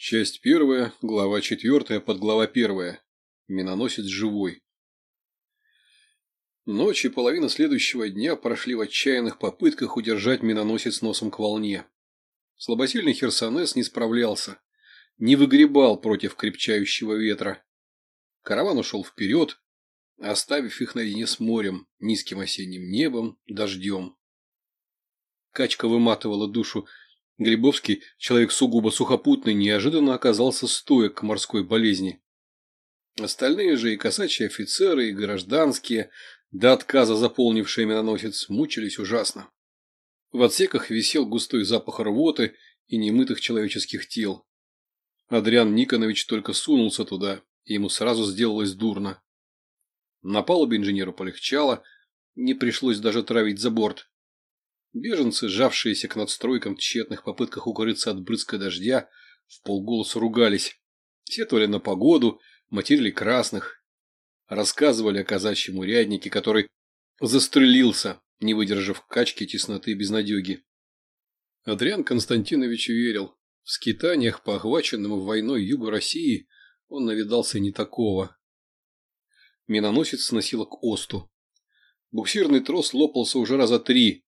Часть первая, глава четвертая, подглава первая. Миноносец живой. Ночь и половина следующего дня прошли в отчаянных попытках удержать миноносец носом к волне. Слабосильный Херсонес не справлялся, не выгребал против крепчающего ветра. Караван ушел вперед, оставив их наедине с морем, низким осенним небом, дождем. Качка выматывала душу Грибовский, человек сугубо сухопутный, неожиданно оказался стоек к морской болезни. Остальные же и косачьи офицеры, и гражданские, до отказа заполнившие миноносец, мучились ужасно. В отсеках висел густой запах рвоты и немытых человеческих тел. Адриан Никонович только сунулся туда, и ему сразу сделалось дурно. На палубе инженеру полегчало, не пришлось даже травить за борт. Беженцы, сжавшиеся к надстройкам в тщетных попытках укрыться от брызга дождя, в полголоса ругались. Сетовали на погоду, материли красных. Рассказывали о казачьем уряднике, который застрелился, не выдержав качки тесноты и безнадеги. Адриан Константинович верил, в скитаниях по охваченному войной югу России он навидался не такого. Миноносец сносило к осту. Буксирный трос лопался уже раза три,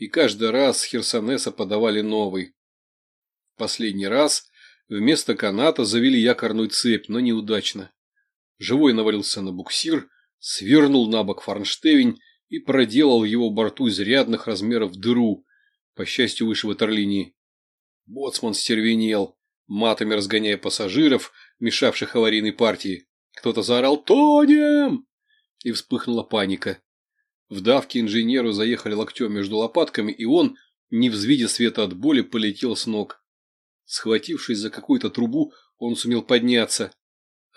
и каждый раз с Херсонеса подавали новый. Последний раз вместо каната завели якорную цепь, но неудачно. Живой навалился на буксир, свернул на бок форнштевень и проделал его борту изрядных размеров дыру, по счастью, выше ватерлинии. Боцман стервенел, матами разгоняя пассажиров, мешавших аварийной партии. Кто-то заорал «Тонем!» и вспыхнула паника. В давке инженеру заехали локтем между лопатками, и он, не взвидя света от боли, полетел с ног. Схватившись за какую-то трубу, он сумел подняться.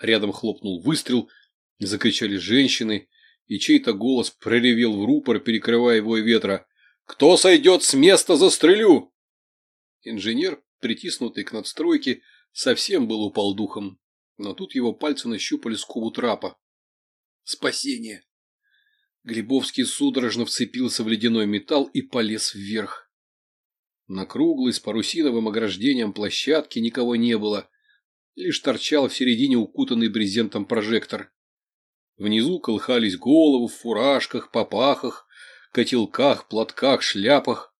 Рядом хлопнул выстрел, закричали женщины, и чей-то голос проревел в рупор, перекрывая его ветра. «Кто сойдет с места, застрелю!» Инженер, притиснутый к надстройке, совсем был упал духом, но тут его пальцы нащупали скобу трапа. «Спасение!» Глебовский судорожно вцепился в ледяной металл и полез вверх. На круглой с парусиновым ограждением площадке никого не было. Лишь торчал в середине укутанный брезентом прожектор. Внизу колыхались головы в фуражках, попахах, котелках, платках, шляпах.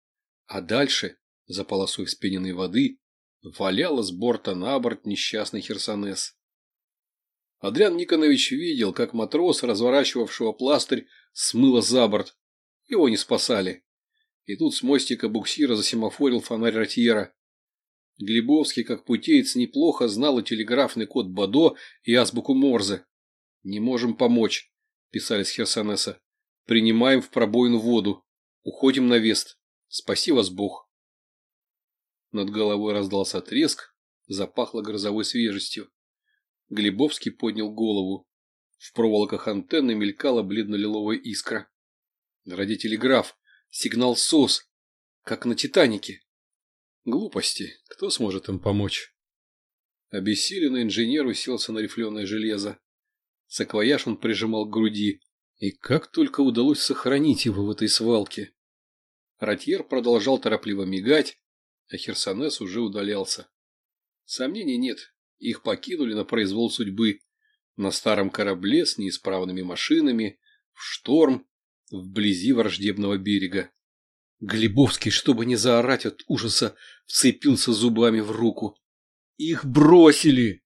А дальше, за полосой вспененной воды, валяла с борта на борт несчастный Херсонес. Адриан Никонович видел, как матрос, разворачивавшего пластырь, смыло за борт. Его не спасали. И тут с мостика буксира засемафорил фонарь ротьера. Глебовский, как путеец, неплохо знал и телеграфный код Бадо и азбуку Морзе. «Не можем помочь», – писали с Херсонеса. «Принимаем в пробоину воду. Уходим на вест. Спаси вас Бог». Над головой раздался треск, запахло грозовой свежестью. Глебовский поднял голову. В проволоках антенны мелькала бледно-лиловая искра. Радиотелеграф. Сигнал СОС. Как на Титанике. Глупости. Кто сможет им помочь? Обессиленный инженер уселся на рифленое железо. Саквояж он прижимал к груди. И как только удалось сохранить его в этой свалке. Ротьер продолжал торопливо мигать, а Херсонес уже удалялся. Сомнений нет. Их покинули на произвол судьбы на старом корабле с неисправными машинами, в шторм, вблизи враждебного берега. Глебовский, чтобы не заорать от ужаса, вцепился зубами в руку. Их бросили!